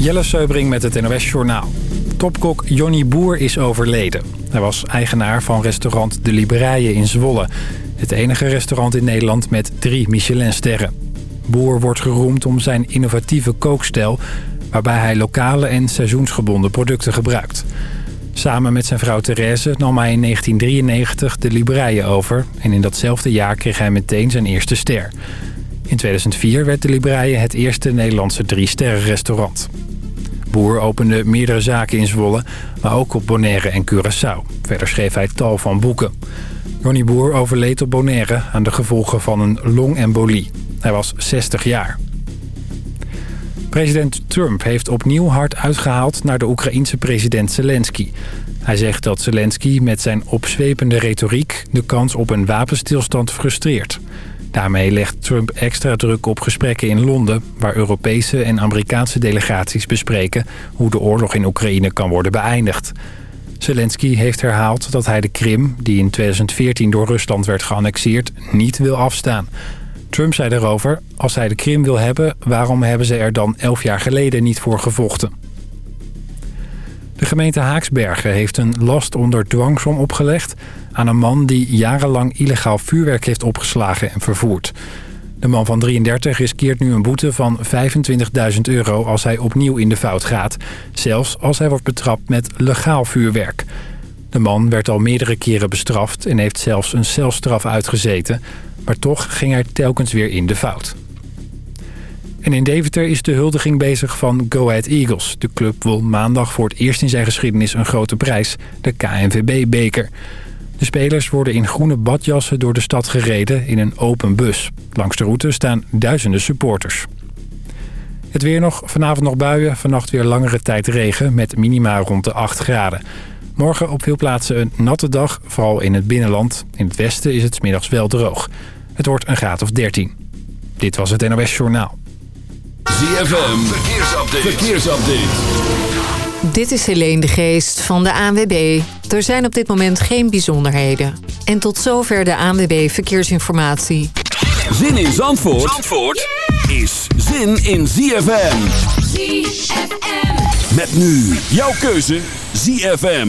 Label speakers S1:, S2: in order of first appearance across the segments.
S1: Jelle Seubring met het NOS Journaal. Topkok Jonny Boer is overleden. Hij was eigenaar van restaurant De Libreien in Zwolle. Het enige restaurant in Nederland met drie Michelinsterren. Boer wordt geroemd om zijn innovatieve kookstijl... waarbij hij lokale en seizoensgebonden producten gebruikt. Samen met zijn vrouw Therese nam hij in 1993 De Libreien over... en in datzelfde jaar kreeg hij meteen zijn eerste ster... In 2004 werd de Libreien het eerste Nederlandse drie-sterren-restaurant. Boer opende meerdere zaken in Zwolle, maar ook op Bonaire en Curaçao. Verder schreef hij tal van boeken. Ronnie Boer overleed op Bonaire aan de gevolgen van een longembolie. Hij was 60 jaar. President Trump heeft opnieuw hard uitgehaald naar de Oekraïense president Zelensky. Hij zegt dat Zelensky met zijn opzwepende retoriek de kans op een wapenstilstand frustreert. Daarmee legt Trump extra druk op gesprekken in Londen... waar Europese en Amerikaanse delegaties bespreken... hoe de oorlog in Oekraïne kan worden beëindigd. Zelensky heeft herhaald dat hij de Krim, die in 2014 door Rusland werd geannexeerd, niet wil afstaan. Trump zei daarover, als hij de Krim wil hebben... waarom hebben ze er dan elf jaar geleden niet voor gevochten? De gemeente Haaksbergen heeft een last onder dwangsom opgelegd... aan een man die jarenlang illegaal vuurwerk heeft opgeslagen en vervoerd. De man van 33 riskeert nu een boete van 25.000 euro als hij opnieuw in de fout gaat. Zelfs als hij wordt betrapt met legaal vuurwerk. De man werd al meerdere keren bestraft en heeft zelfs een celstraf uitgezeten. Maar toch ging hij telkens weer in de fout. En in Deventer is de huldiging bezig van Go Ahead Eagles. De club won maandag voor het eerst in zijn geschiedenis een grote prijs, de KNVB-beker. De spelers worden in groene badjassen door de stad gereden in een open bus. Langs de route staan duizenden supporters. Het weer nog, vanavond nog buien, vannacht weer langere tijd regen met minima rond de 8 graden. Morgen op veel plaatsen een natte dag, vooral in het binnenland. In het westen is het smiddags wel droog. Het wordt een graad of 13. Dit was het NOS Journaal.
S2: ZFM, verkeersupdate. verkeersupdate.
S3: Dit is Helene de Geest van de ANWB. Er zijn op dit moment geen bijzonderheden. En tot zover de ANWB Verkeersinformatie.
S2: Zin in Zandvoort, Zandvoort is zin in ZFM. ZFM. Met nu jouw keuze ZFM.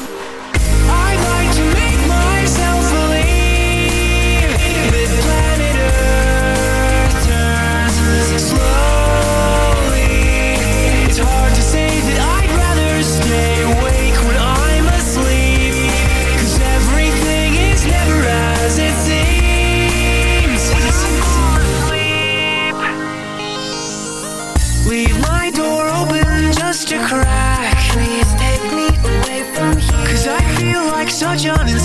S4: myself dreams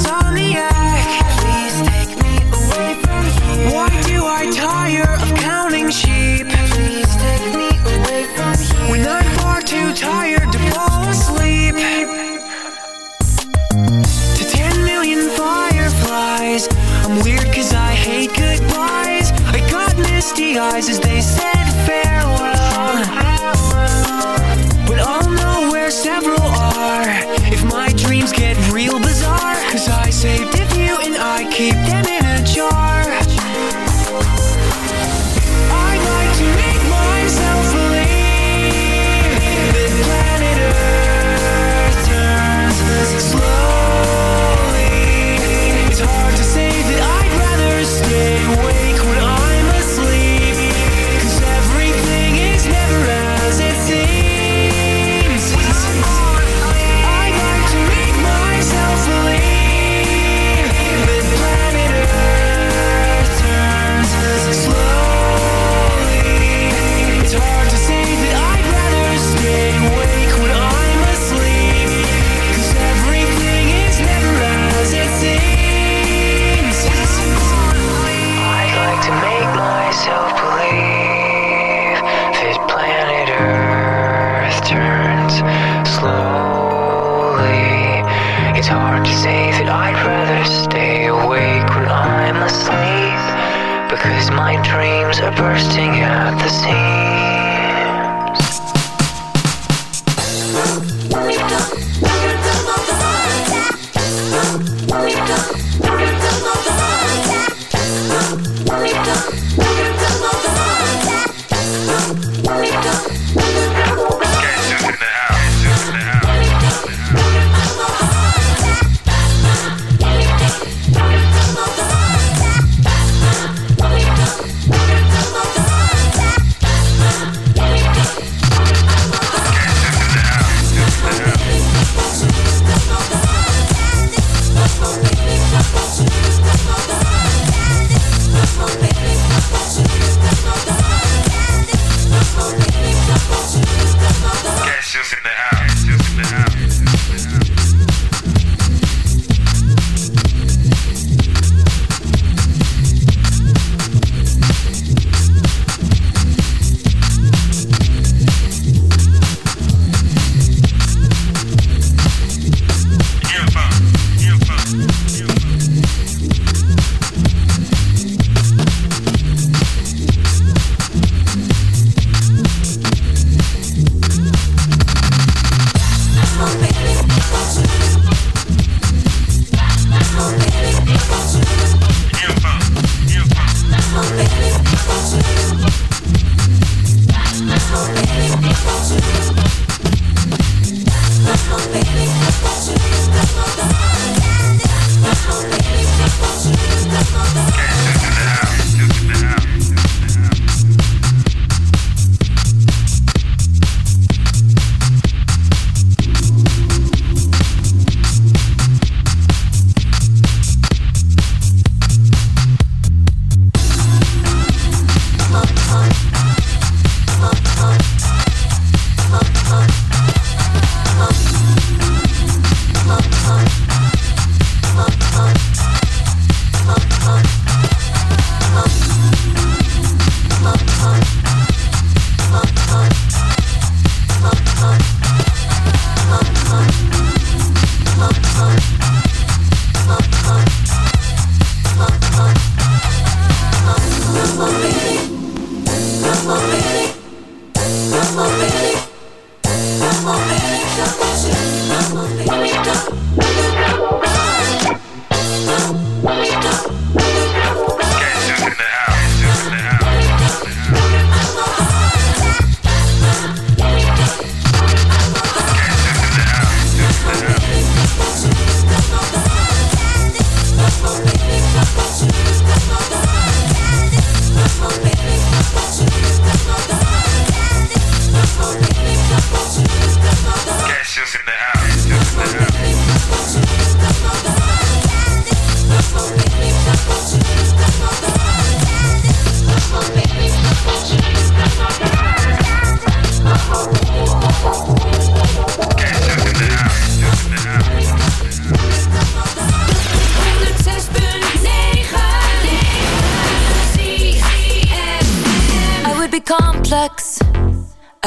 S4: as they bizarre keep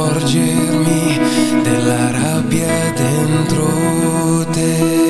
S5: accorgermi della rabbia dentro te.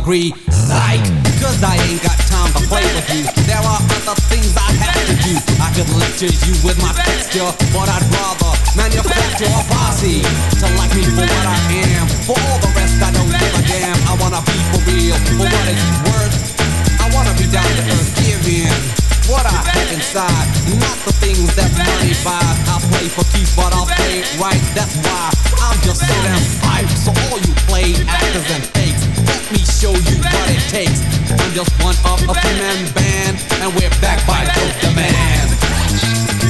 S6: Agree, takes. I'm just one of a three-man band, and we're back by Dope
S7: Demand.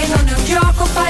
S8: che non è un gioco,